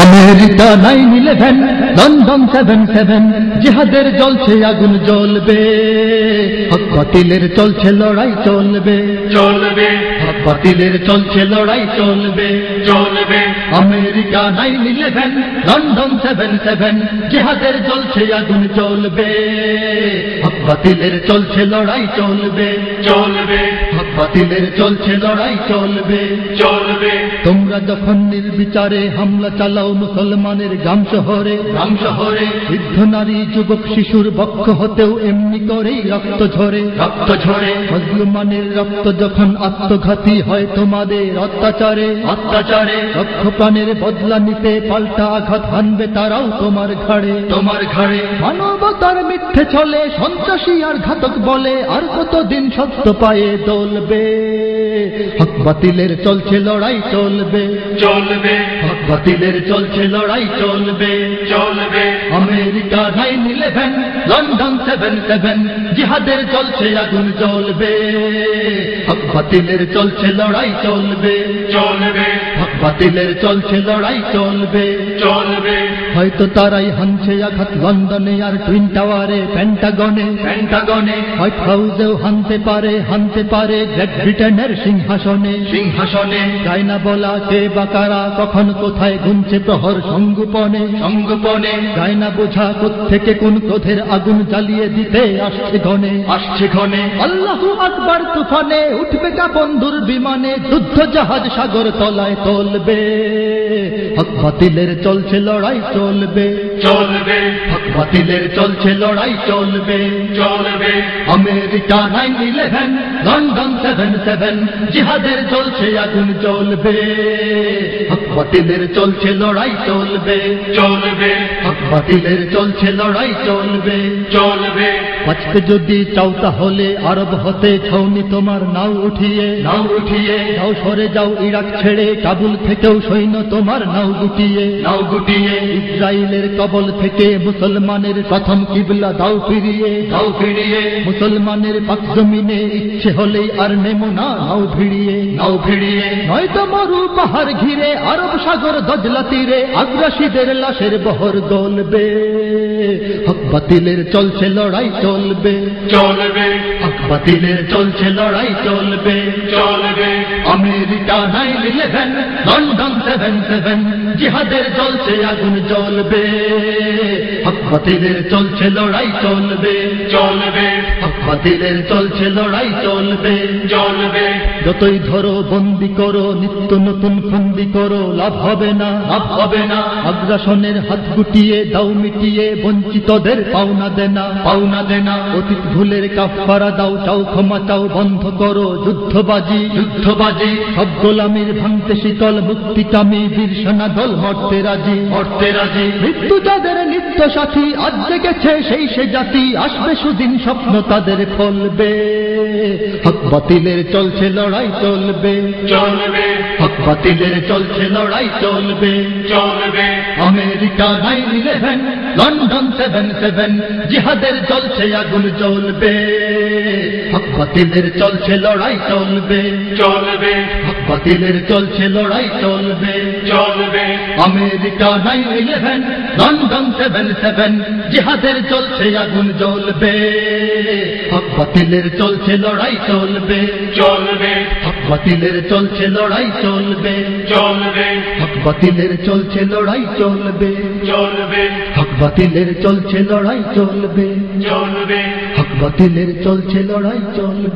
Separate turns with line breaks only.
আমরা America nine eleven London seven seven জিহাদের জ্বলছে আগুন জ্বলবে। হক বাতিলের চলছে লড়াই চলবে।
চলবে।
হক বাতিলের চলছে লড়াই চলবে।
চলবে।
America nine eleven London seven seven জিহাদের চলছে আগুন চলবে হক বাতিলের চলছে লড়াই চলবে।
চলবে।
হক বাতিলের চলছে লড়াই চলবে।
চলবে।
তোমরা যখন নির্বিচারে হামলা চালাও মুসলমানের গ্রাম শহরে
রাম শহরে
বৃদ্ধ নারী যুবক শিশুর বক্ষ হতেও এমনি করেই রক্ত ঝরে।
রক্ত ঝরে।
মুসলমানের রক্ত যখন আত্মঘাতী হয় তোমাদের অত্যাচারে
অত্যাচারে।
রক্ষ প্রাণের বদলা নিতে পাল্টা আঘাত হানবে তারাও তোমার ঘাড়ে।
তোমার ঘরে
মানবতার মিথ্যে চলে সন্ত্রাসী আর ঘাতক বলে আর কতদিন সত্য পায়ে দলবে? হক বাতিলের চলছে লড়াই চলবে।
চলবে।
হক বাতিলের চলছে লড়াই চলবে।
চলবে।
America nine eleven London seven seven জিহাদের চলছে আগুন জ্বলবে। হক বাতিলের চলছে লড়াই চলবে।
চলবে।
হক বাতিলের চলছে লড়াই চলবে।
চলবে।
হয়তো তারাই হানছে আঘাত লন্ডনে আর টুইন টাওয়ারে প্যান্টাগনে
পেন্টাগনে।
হোয়াইট হাউসেও হানতে পারে হানতে পারে গ্রেট ব্রিটেনের সিংহাসনে।
সিংহাসনে।
যায় না বলা কে বা কারা কখন কোথায় গুনছে প্রহর সঙ্গোপনে
সঙ্গোপনে।
যায় না বোঝা থেকে কোন ক্রোধের আগুন জ্বালিয়ে দিতে আসছে ঘনে।
আসছে ঘনে।
আল্লাহু আকবার তুফানে উঠবে কাপন্দুর বিমানে যুদ্ধ জাহাজ সাগর তলায় চলবে হক বাতিলের চলছে লড়াই চলবে।
চলবে।
হক বাতিলের চলছে লড়াই চলবে।
চলবে।
America nine eleven London seven seven জিহাদের চলছে আগুন চলবে হক বাতিলের চলছে লড়াই চলবে।
চলবে।
হক বাতিলের চলছে লড়াই চলবে।
চলবে।
বাঁচতে যদি চাও তাহলে আরব হতে ছৌনি তোমার নাও উঠিয়ে।
নাও উঠিয়ে।
যাও সরে যাও ইরাক ছেড়ে কাবুল থেকেও সৈন্য তোমার নাও গুটিয়ে।
নাও গুটিয়ে।
ইসরায়েলের কবল থেকে মুসলমানের প্রথম কিবলা দাও ফিরিয়ে।
নাও ফিরিয়ে।
মুসলমানের পাক জমিনে ইচ্ছে হলেই আর নেমো না নাও ভিড়িয়ে।
নাও ভিড়িয়ে।
নয়তো মরু পাহাড় ঘিরে আরব সাগর দজলা তীরে আগ্রাসীদের লাশের বহর গলবে হক বাতিলের চলছে লড়াই চলবে।
চলবে।
হক বাতিলের চলছে লড়াই চলবে।
চলবে।
America nine eleven London seven seven. জিহাদের চলছে আগুন জ্বলবে। হক চলছে লড়াই চলবে।
চলবে।
হক চলছে লড়াই চলবে।
চলবে।
যতই ধরো বন্দি করো নিত্য নতুন ফন্দি করো লাভ হবে না
লাভ হবে না।
আগ্রাসনের হাত গুটিয়ে দাও মিটিয়ে বঞ্চিতদের পাওনা দেনা
পাওনা দেনা।
অতীত ভুলের কাফারা দাও চাও ক্ষমা চাও বন্ধ করো যুদ্ধবাজি
যুদ্ধবাজি।
সব গোলামির ভাঙতে শীতল মুক্তিকামী বীর সেনা দল মরতে রাজি
মরতে রাজি।
মৃত্যু যাদের নিত্য সাথী আজ জেগেছে সেই সে জাতি আসবে সুদিন স্বপ্ন তাদের ফলবে। হক বাতিলের চলছে লড়াই চলবে।
চলবে।
হক বাতিলের চলছে লড়াই চলবে।
চলবে।
America nine eleven London seven seven জিহাদের চলছে আগুন চলবে বাতিলের চলছে লড়াই চলবে।
চলবে।
বাতিলের চলছে লড়াই চলবে।
চলবে।
America nine eleven London seven seven জিহাদের চলছে আগুন জ্বলবে। বাতিলের চলছে লড়াই চলবে।
চলবে।
বাতিলের চলছে লড়াই চলবে।
চলবে।
বাতিলের চলছে লড়াই চলবে।
চলবে।
বাতিলের চলছে লড়াই চলবে।
চলবে।
বাতিলের চলছে লড়াই চলবে